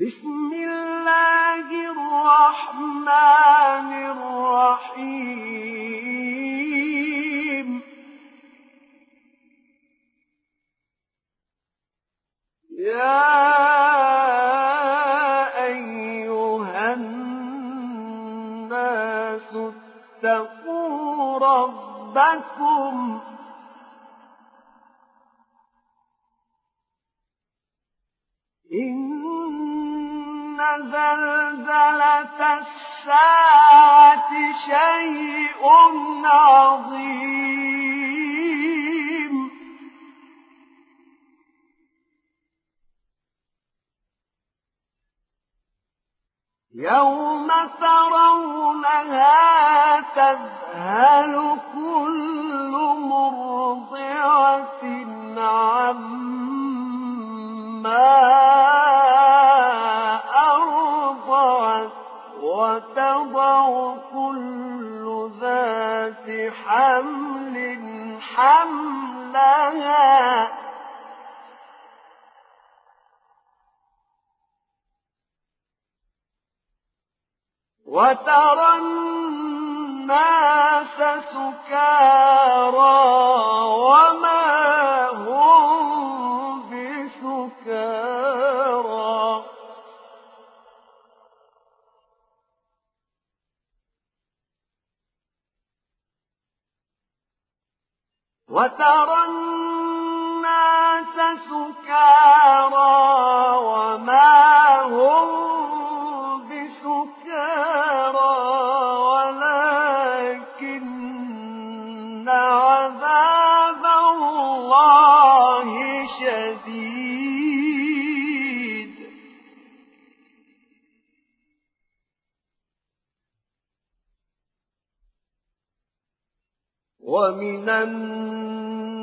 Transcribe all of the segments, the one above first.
بسم الله الرحمن الرحيم يا أيها الناس اتقوا ربكم إن زلزلة الساعة شيء عظيم. يوم ترونها تذهل كل مرضعة عما وتضع كل ذات حمل حملها. وترى الناس سكارى وما وترى الناس سكارى وما هم بسكارى ولكن عذاب الله شديد. ومن الناس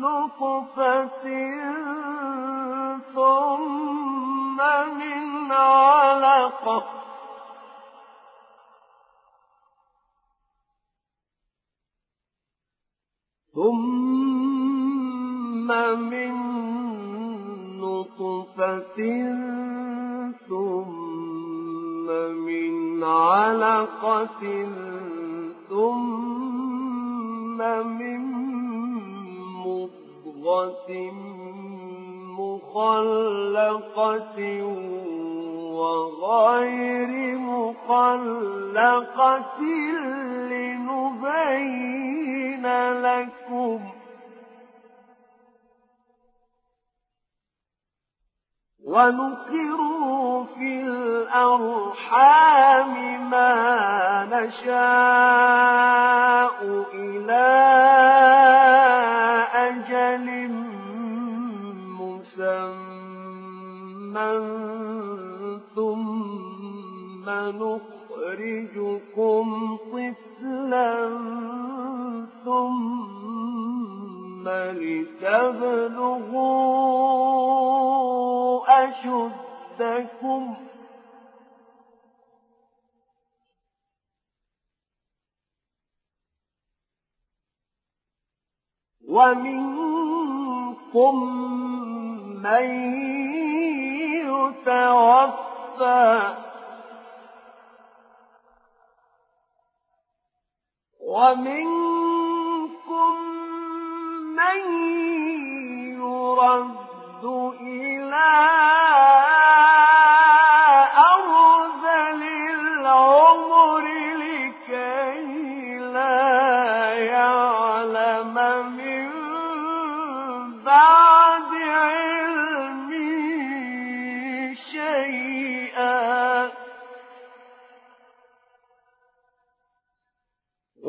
نطفة ثم من علقة ثم من نطفة ثم من علقة ثم من مضغة مخلقة وغير مخلقة لنبين لكم ونقر في الأرحام ما نشاء إلى أجل مسمى ثم نخرجكم طفلا ثم لتبلغوا أشدكم ومنكم من يتوفى. ومنكم من يرد إلى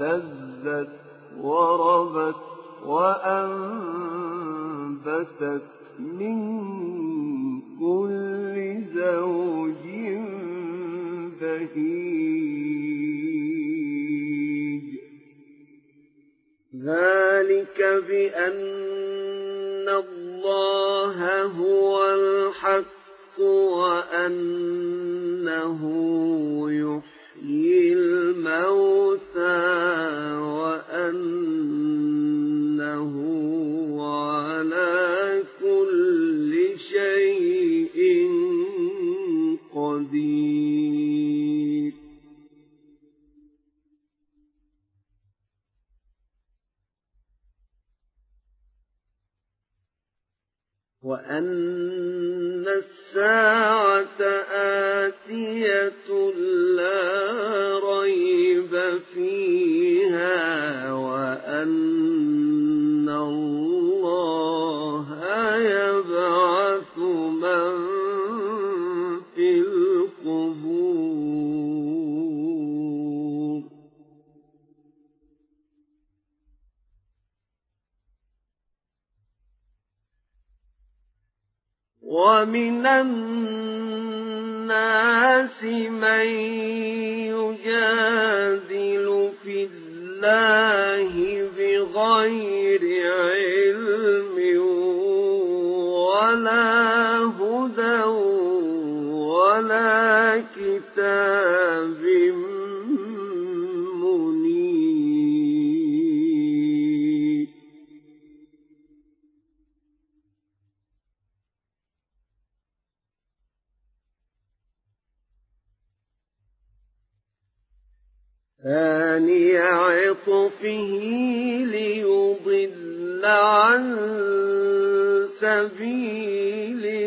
الماء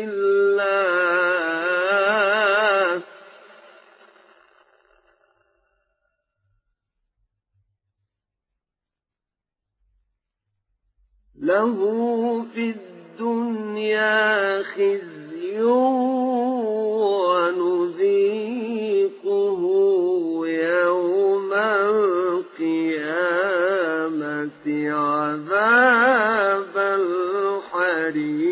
الله له في الدنيا خزي ونذيقه يوم القيامة عذاب الحريق.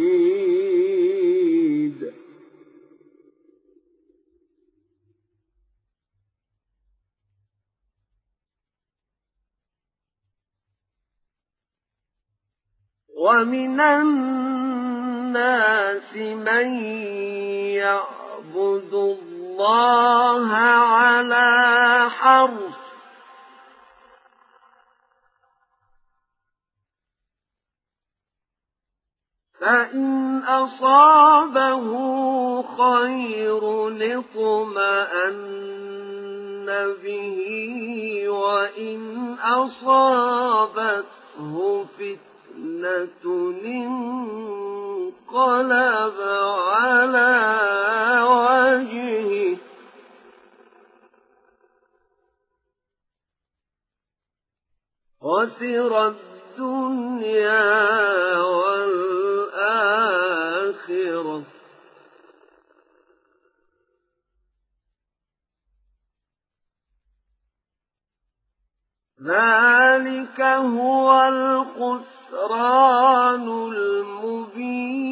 ومن الناس من يعبد الله على حرف. فإن أصابه خير اطمأن به وإن أصابته فتنة انقلب على وجهه. خسر الدنيا والآخرة. ذلك هو الخسران المبين.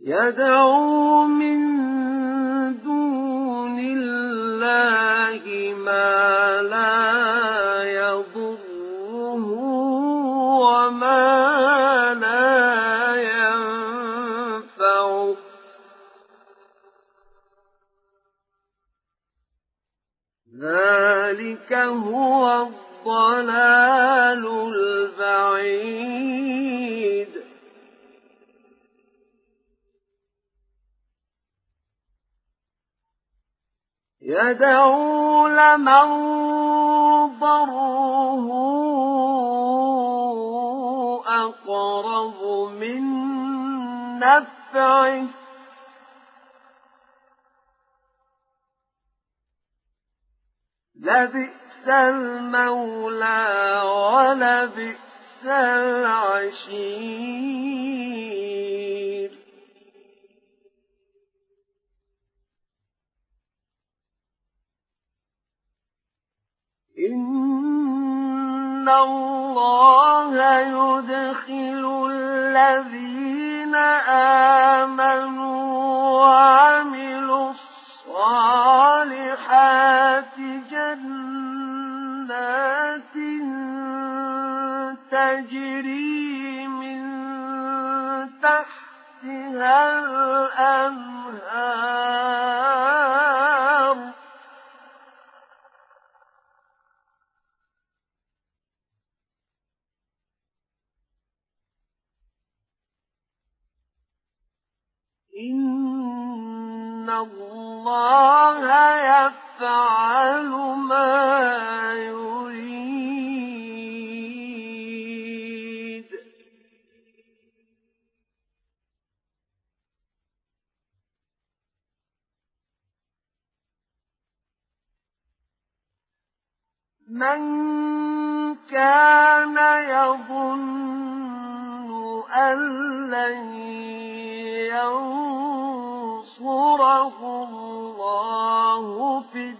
يدعو المولى الأنهار من كان يظن أن لن ينصره الله في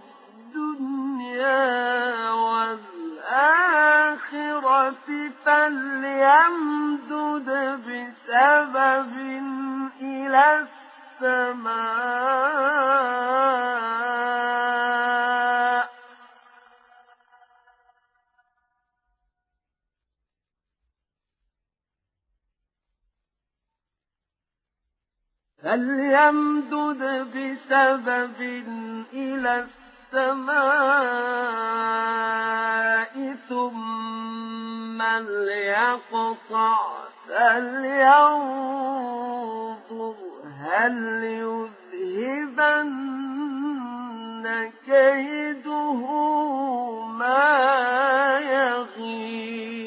الدنيا والآخرة فليمدد بسبب إلى السماء فليمدد بسبب إلى السماء ثم ليقطع فلينظر هل يذهبن كيده ما يغيظ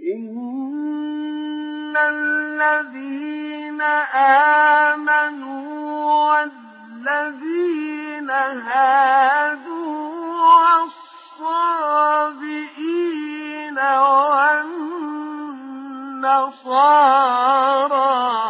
إن الذين آمنوا والذين هادوا والصابئين والنصارى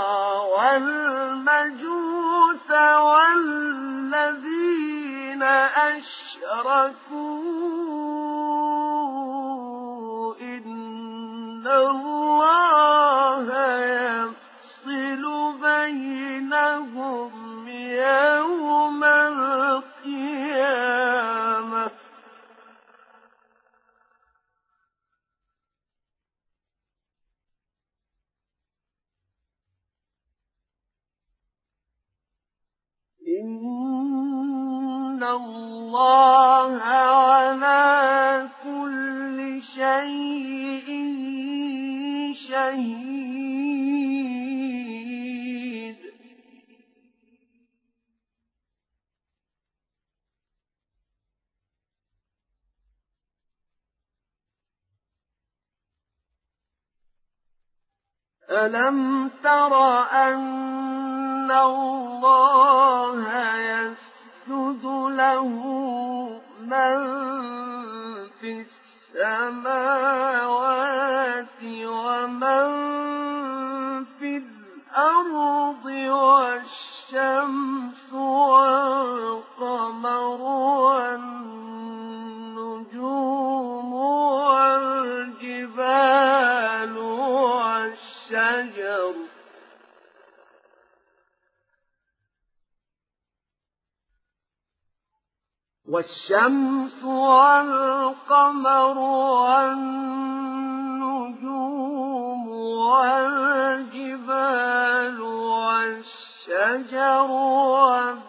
ألم تر أن الله يسجد له من في السماوات ومن في الأرض والشمس والأرض والشمس والقمر والنجوم والجبال والشجر والثواب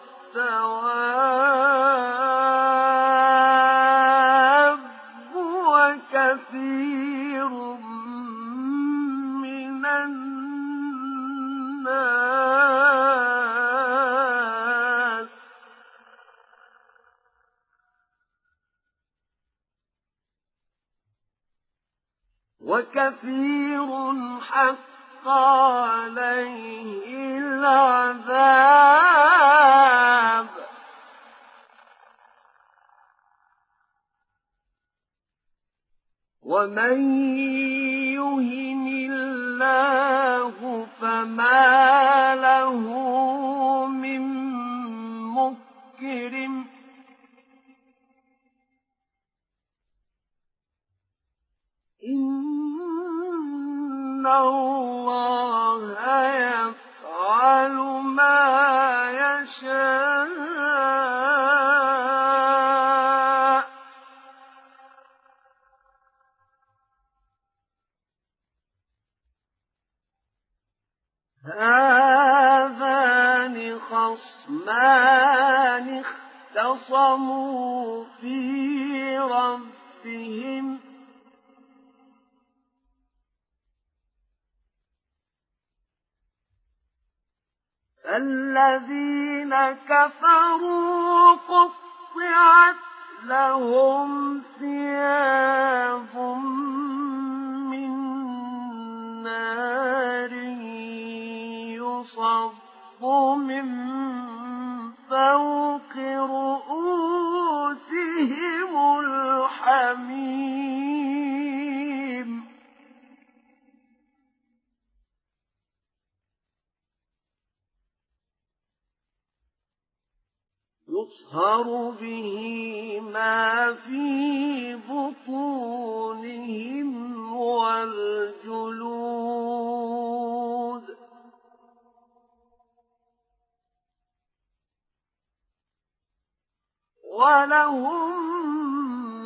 ولهم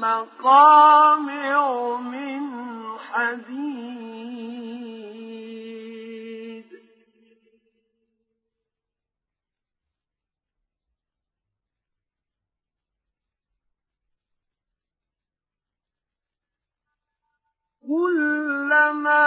مقامع من حديد. كلما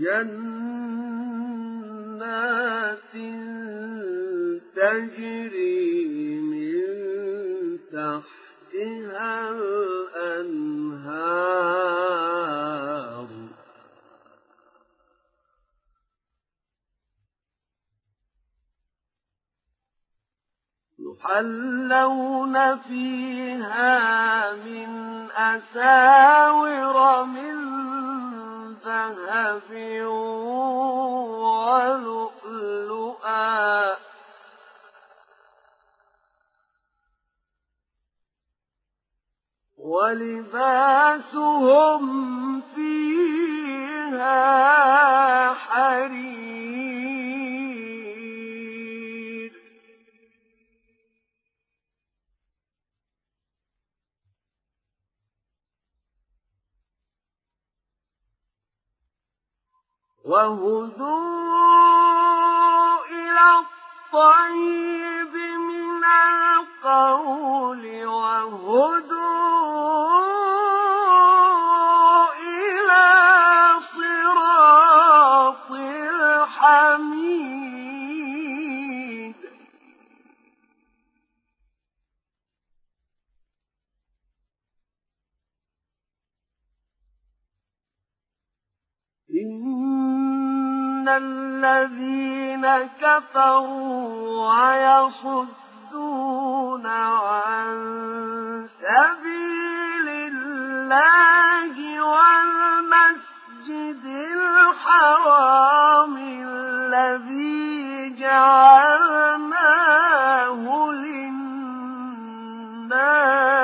جنات. تجري من تحتها الأنهار. يحلون فيها من أساور من ذهب ولؤلؤا. ولباسهم فيها وهدوا إلى الطيب من القول وهدوا كفروا ويصدون عن سبيل الله والمسجد الحرام الذي جعلناه للناس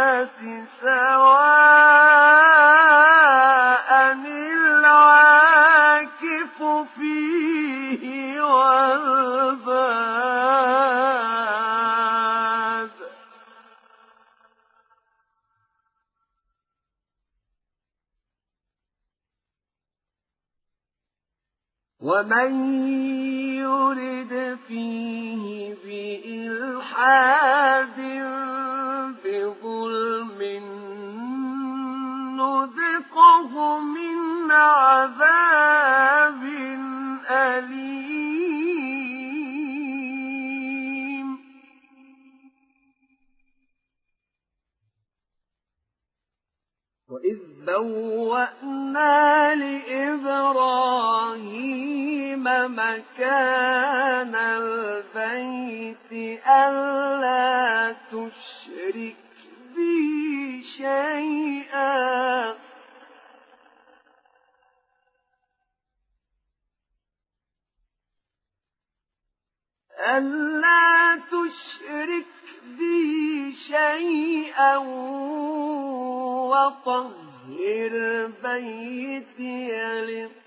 ومن يرد فيه بإلحاد بظلم نذقه من عذاب أليم وإذ بوأنا لإبراهيم مكان البيت ألا تشرك بي شيئا. ألا تشرك بي شيئا وطهر بيتي للطائفين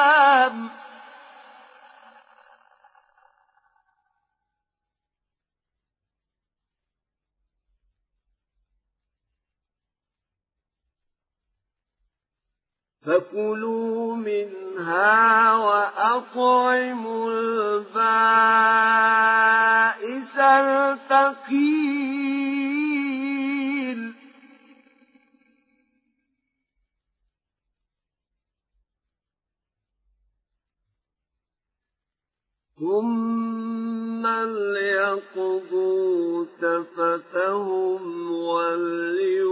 فكلوا منها وأطعموا البائس الفقير. ثم ليقضوا تفتهم وليوفوا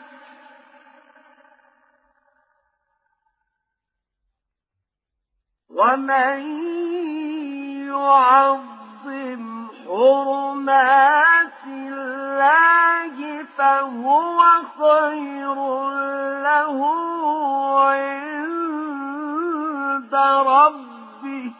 ومن يعظم حرمات الله فهو خير له عند ربه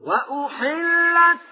وأحلت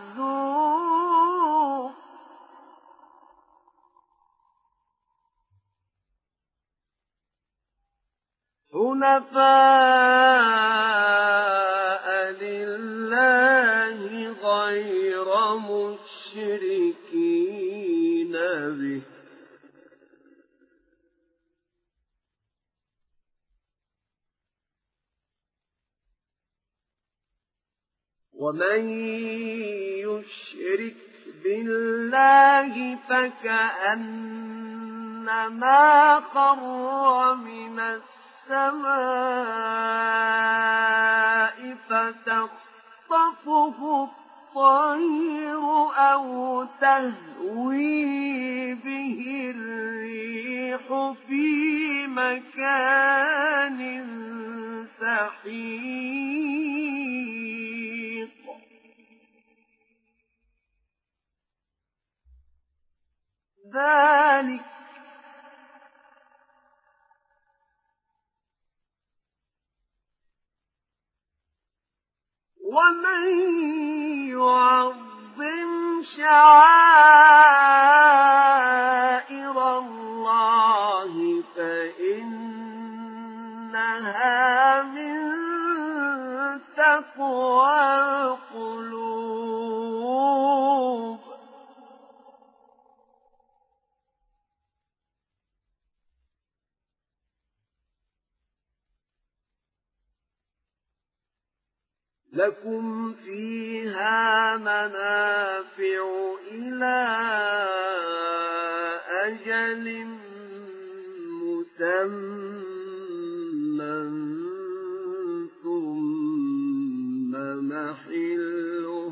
حنفاء لله غير مشركين به. ومن يشرك بالله فكأنما خر من السماء فتخطفه الطير أو تهوي به الريح في مكان سحيق. ذلك. ومن يعظم شعائر الله فإنها من تقوى القلوب. لكم فيها منافع إلى أجل مسمى ثم محلها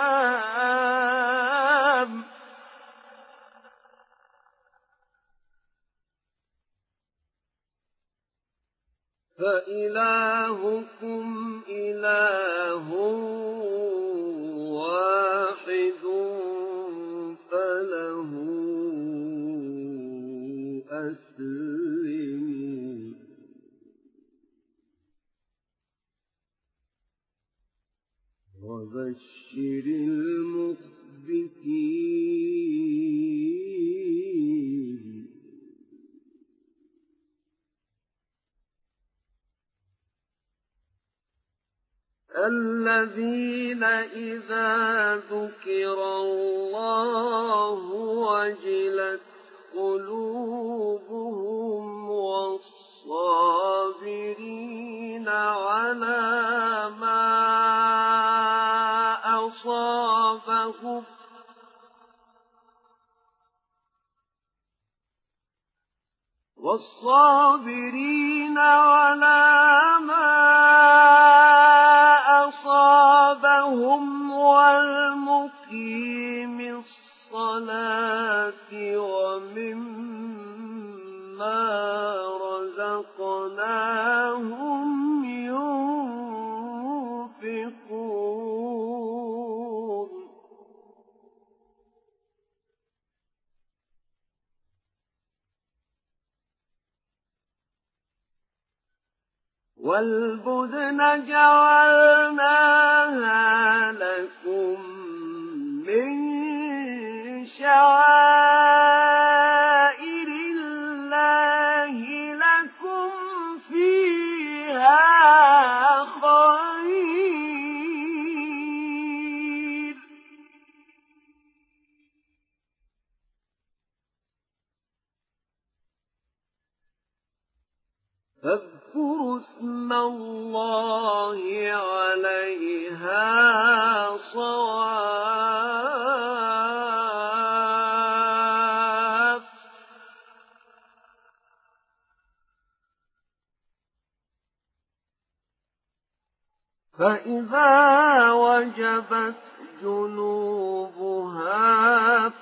فإلهكم إله واحد فله أسلموا وبشر المخبتين الذين إذا ذكر الله وجلت قلوبهم والصابرين على ما أصابهم والصابرين على ما أصابهم والمقيم الصلاة ومما والبدن جعلناها لكم من شعائر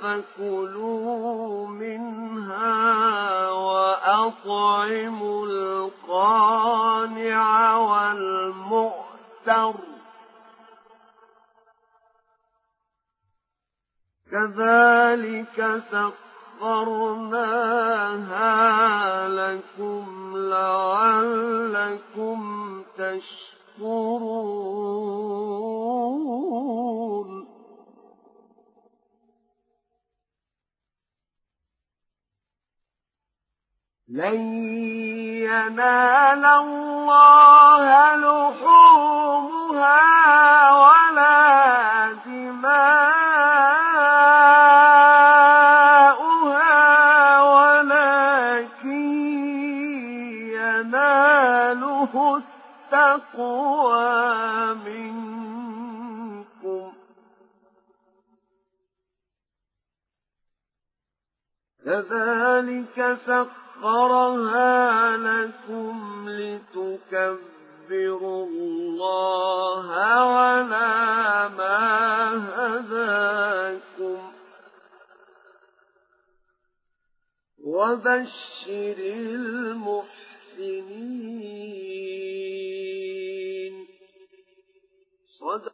فكلوا منها وأطعموا القانع والمؤتر. كذلك سخرناها لكم لعلكم تشكرون. لن ينال الله لحومها ولا دماؤها ولكن يناله التقوى منكم. كذلك سخرها لكم لتكبروا الله على ما هداكم وبشر المحسنين صدق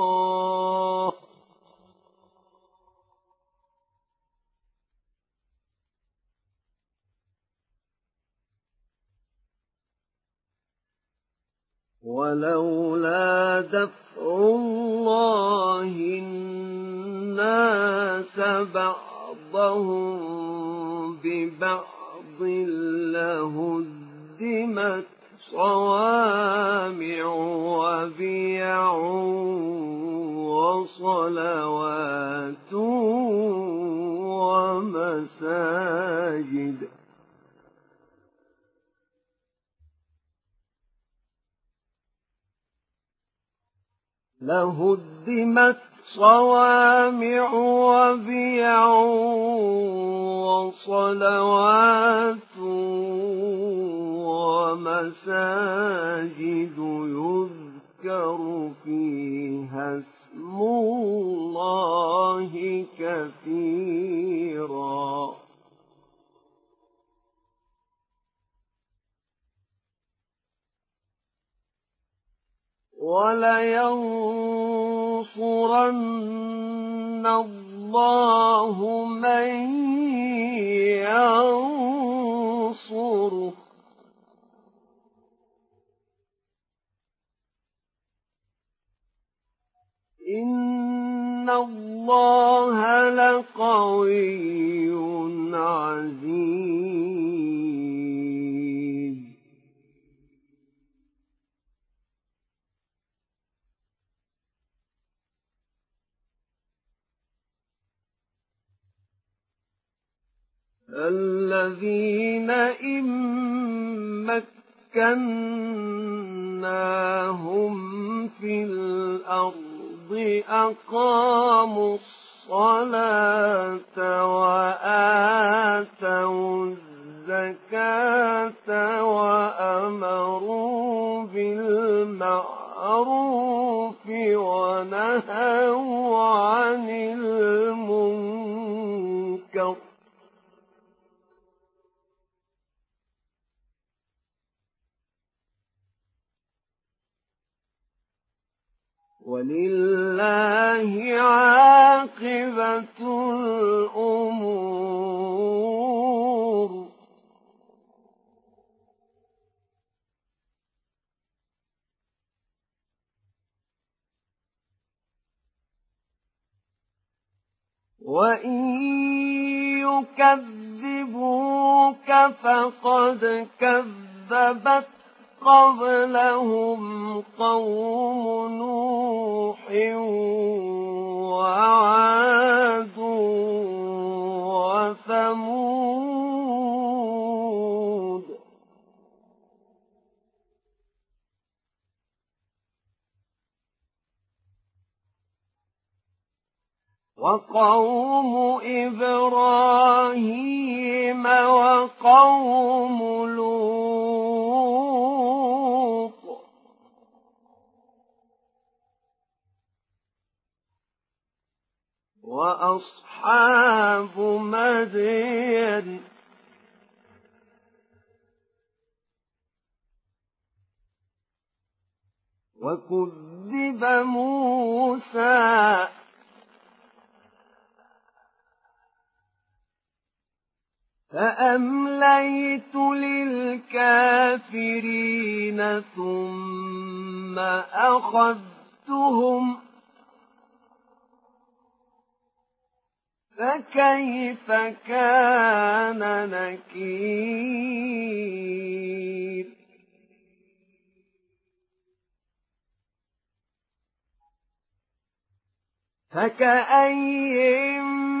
ولولا دفع الله الناس بعضهم ببعض لهدمت صوامع وبيع وصلوات ومساجد. لهدمت صوامع وبيع وصلوات ومساجد يذكر فيها اسم الله كثيرا. ولينصرن الله من ينصره. إن الله لقوي عزيز. الذين إن مكناهم في الأرض أقاموا الصلاة وآتوا الزكاة وأمروا بالمعروف ونهوا عن المنكر ولله عاقبة الأمور. وإن يكذبوك فقد كذبت قبلهم قوم نوح وعاد وثمود وقوم إبراهيم وقوم لوط. وأصحاب مدين. وكذب موسى فأمليت للكافرين ثم أخذتهم فكيف كان نكير؟ فكأي من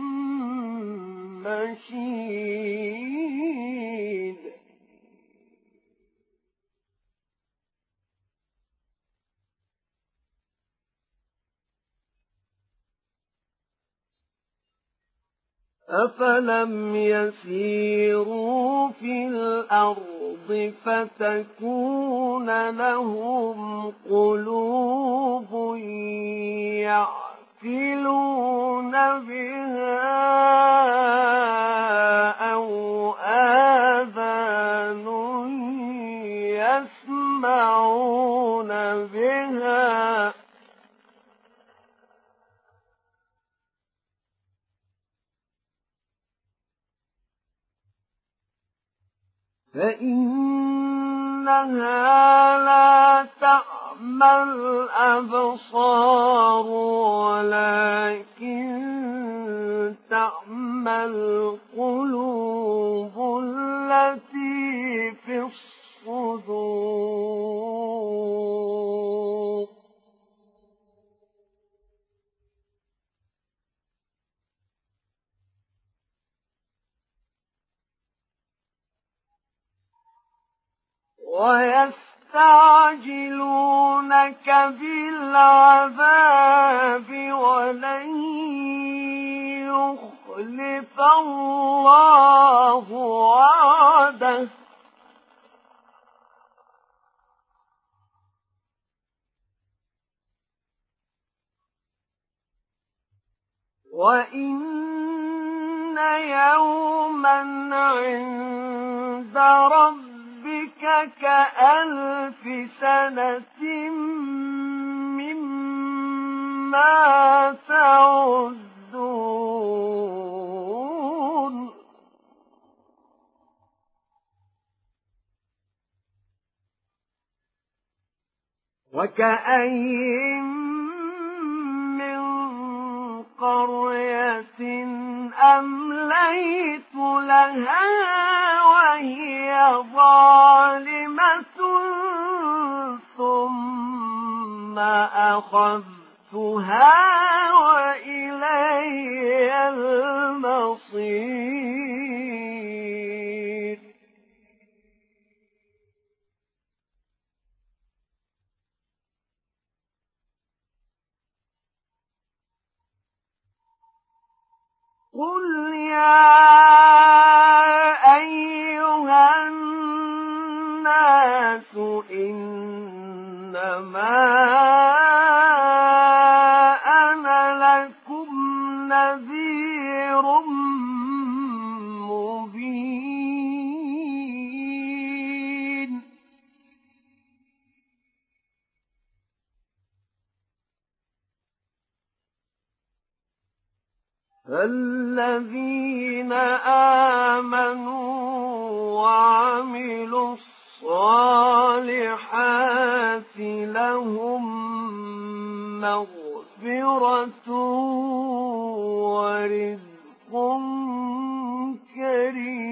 أفلم يسيروا في الأرض فتكون لهم قلوب يأكلون بها أو آذان يسمعون بها فإنها لا تعمى الأبصار ولكن تعمى القلوب التي في الصدور. ويس يستعجلونك بالعذاب ولن يخلف الله وعده. وإن يوما عند ربك ربك كألف سنة مما تعدون. وكأين من قرية أمليت لها وهي ظالمة ثم أخذتها وإلي المصير. قل يا أيها الناس إنما أنا لكم نذير فالذين آمنوا وعملوا الصالحات لهم مغفرة ورزق كريم.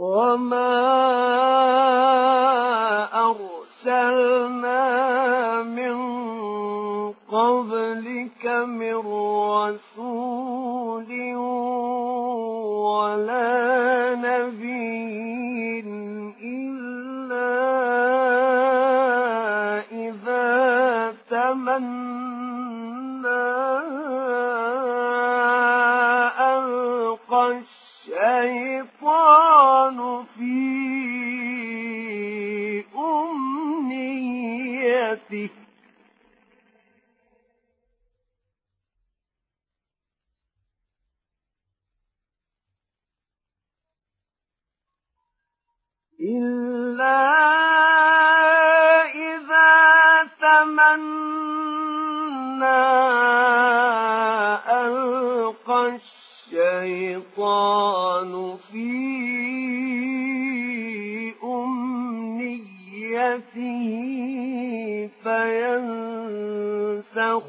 وما أرسلنا من قبلك من رسول ولا نبي إلا إذا تمنى إلا إذا تمنى ألقى الشيطان في أمنيته فينسخ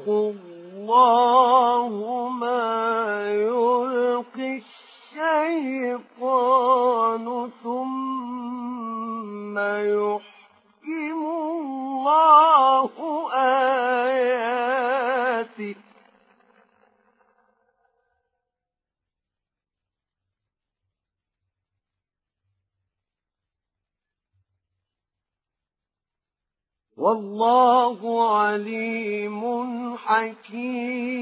الله ما يلقي الشيطان ثم يحكم الله آياته. والله عليم حكيم.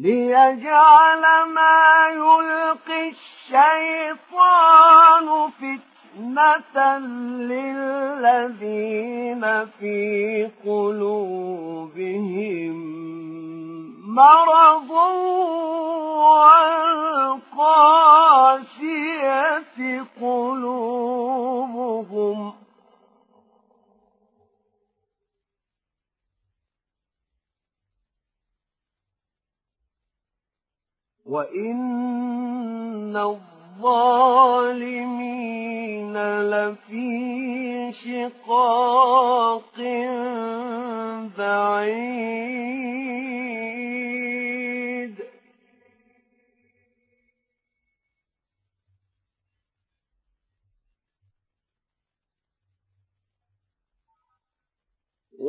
ليجعل ما يلقي الشيطان فتنة للذين في قلوبهم مرض والقاسية قلوبهم وإن الظالمين لفي شقاق بعيد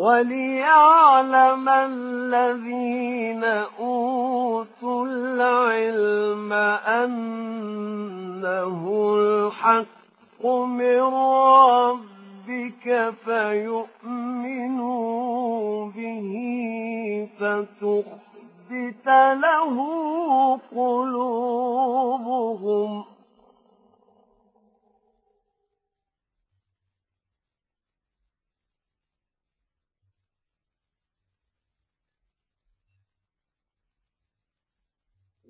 وليعلم الذين أوتوا العلم أنه الحق من ربك فيؤمنوا به فتخبت له قلوبهم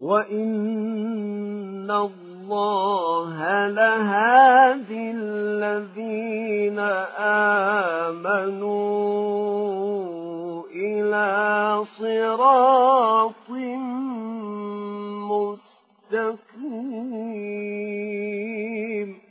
وإن الله لهادي الذين آمنوا إلى صراط مستقيم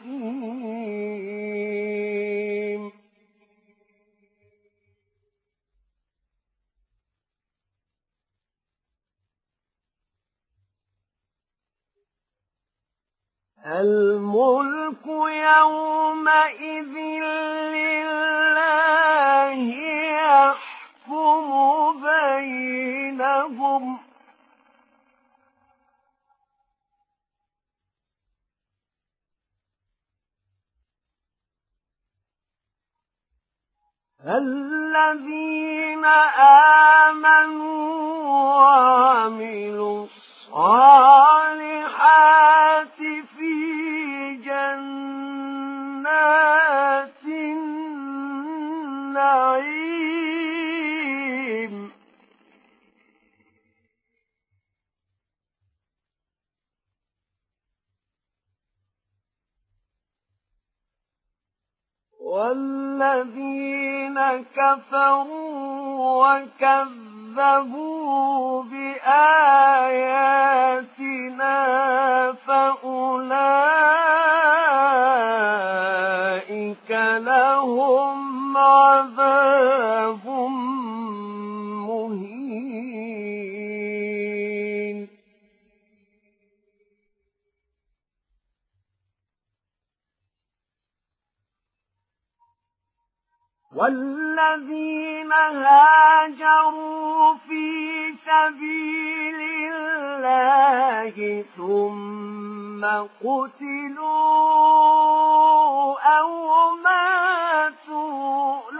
الملك يومئذ لله يحكم بينهم. الذين آمنوا وعملوا الصالحات في جنات النعيم. والذين كفروا وكذبوا بآياتنا فأولئك لهم عذاب والذين هاجروا في سبيل الله ثم قتلوا أو ماتوا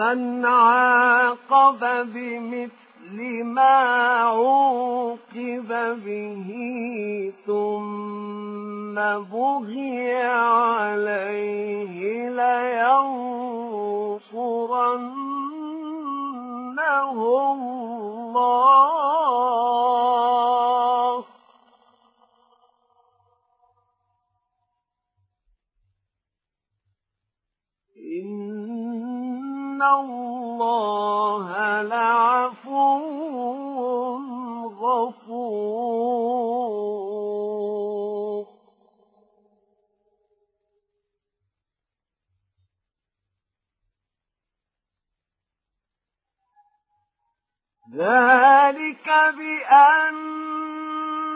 ومن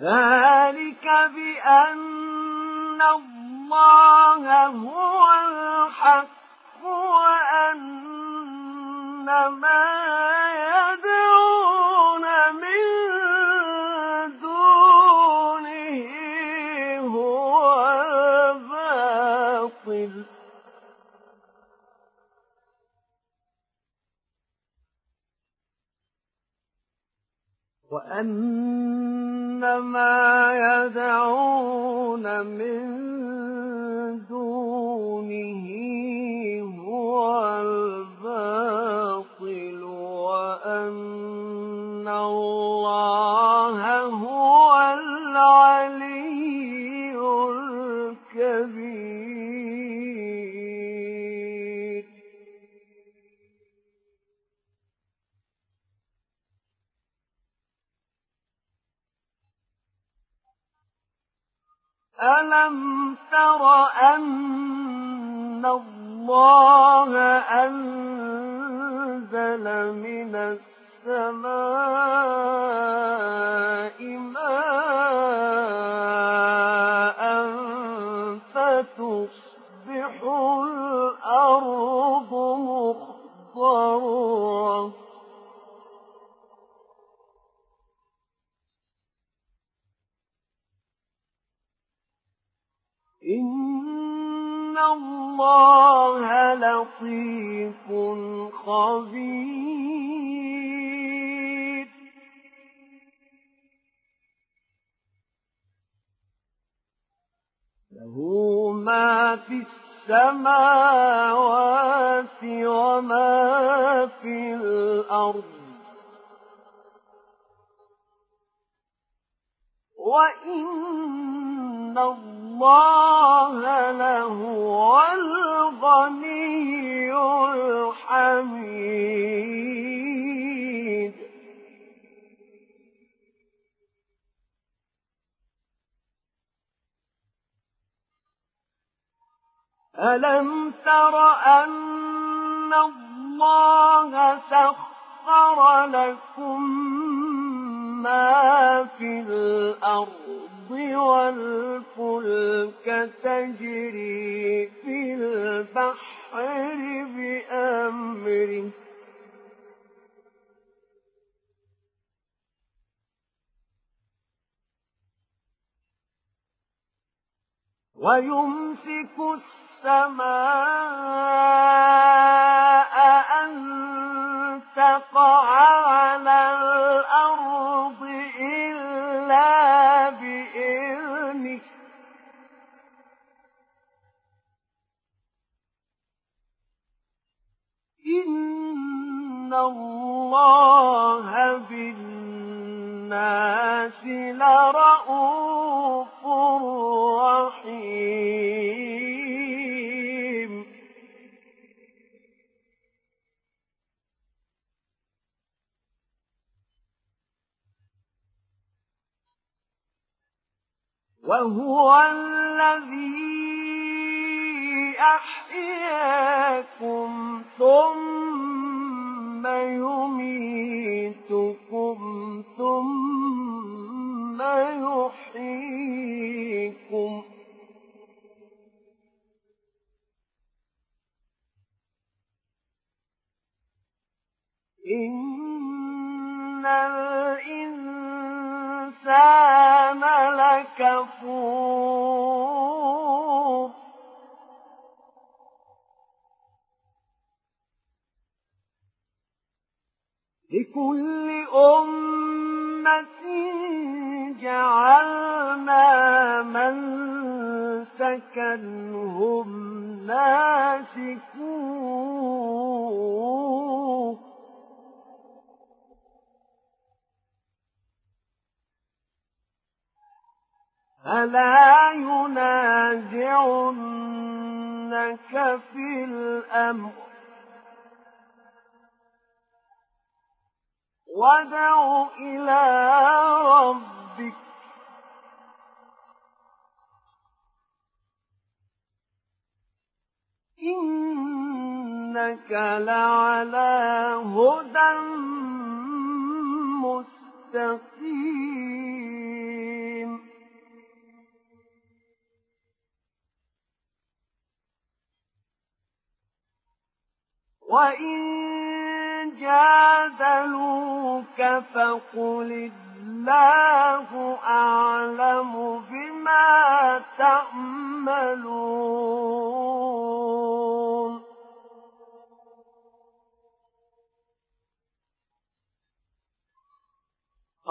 ذلك بأن الله هو الحق وأن ما يدعون من دونه هو الباطل. وأن ما يدعون من دونه هو الباطل وأن الله هو العلي الكبير. ألم تر أن الله أنزل من السماء ماء فتصبح الأرض مخضرة. إن الله لطيف خبير. له ما في السماوات وما في الأرض وإن الله لهو الغني الحميد. ألم تر أن الله سخر لكم ما في الأرض والفلك تجري في البحر بأمره. ويمسك السماء أن تقع على الأرض إلا بإذنه. إن الله بالناس لرؤوف رحيم وهو الذي أحياكم ثم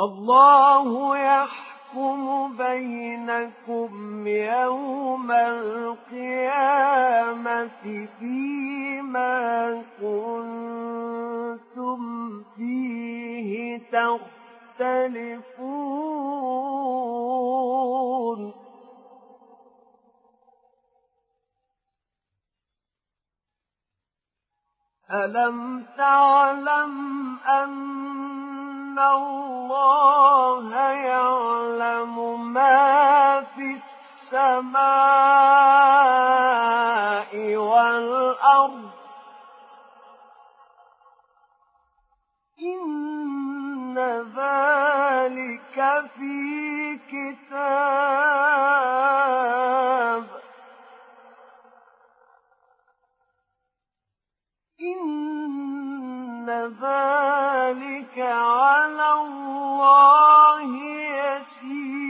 الله يحكم بينكم يوم القيامة فيما كنتم فيه تختلفون. ألم تعلم أن الله يعلم ما في السماء والأرض إن ذلك في كتاب وعلى الله يسير.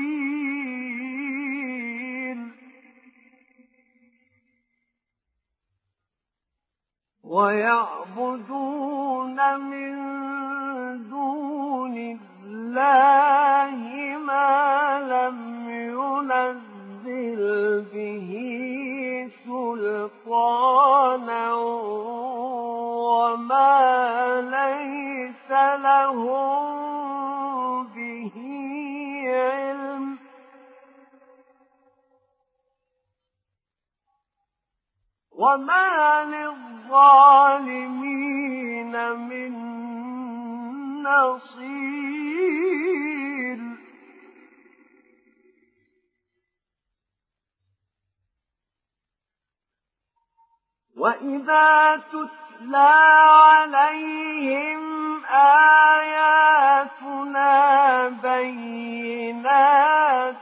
ويعبدون من دون الله ما لم ينزل به سلطانا وما ليس لهم به علم. وما للظالمين من نصير. وإذا تتلى عليهم آياتنا بينات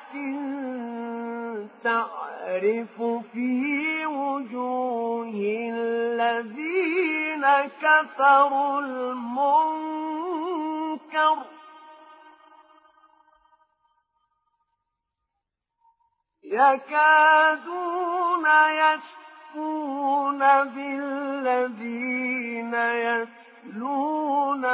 تعرف في وجوه الذين كفروا المنكر يكادون يسكون بالذين يتلون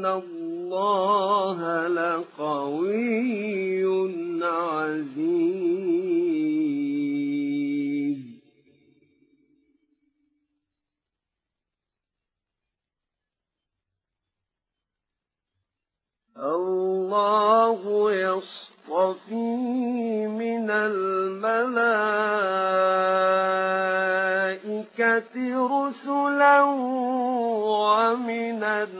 إن الله لقوي عزيز. الله يصطفي من الملائكة رسلا ومن الناس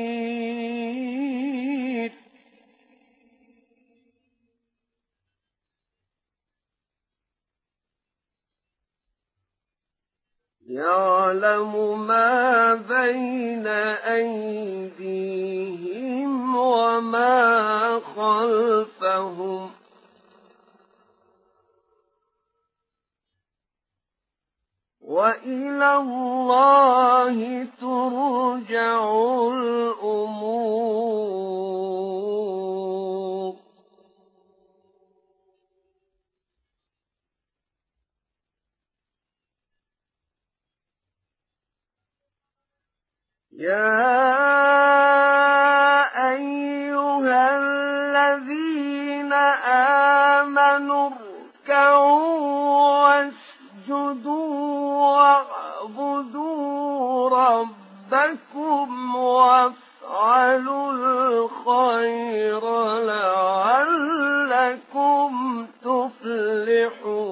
يعلم ما بين أيديهم وما خلفهم. وإلى الله ترجع الأمور. يا أيها الذين آمنوا اركعوا واسجدوا واعبدوا ربكم وافعلوا الخير لعلكم تفلحون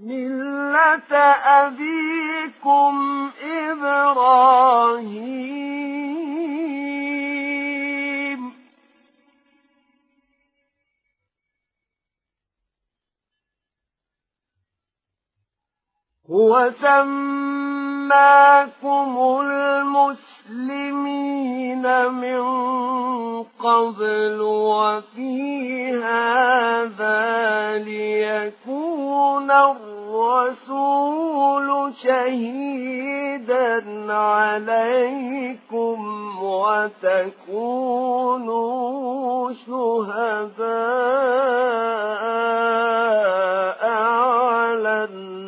ملة أبيكم إبراهيم هو سماكم المسلمين من قبل وفي هذا ليكون الرسول شهيدا عليكم وتكونوا شهداء على الناس.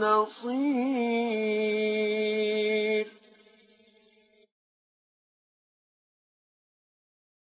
نصير.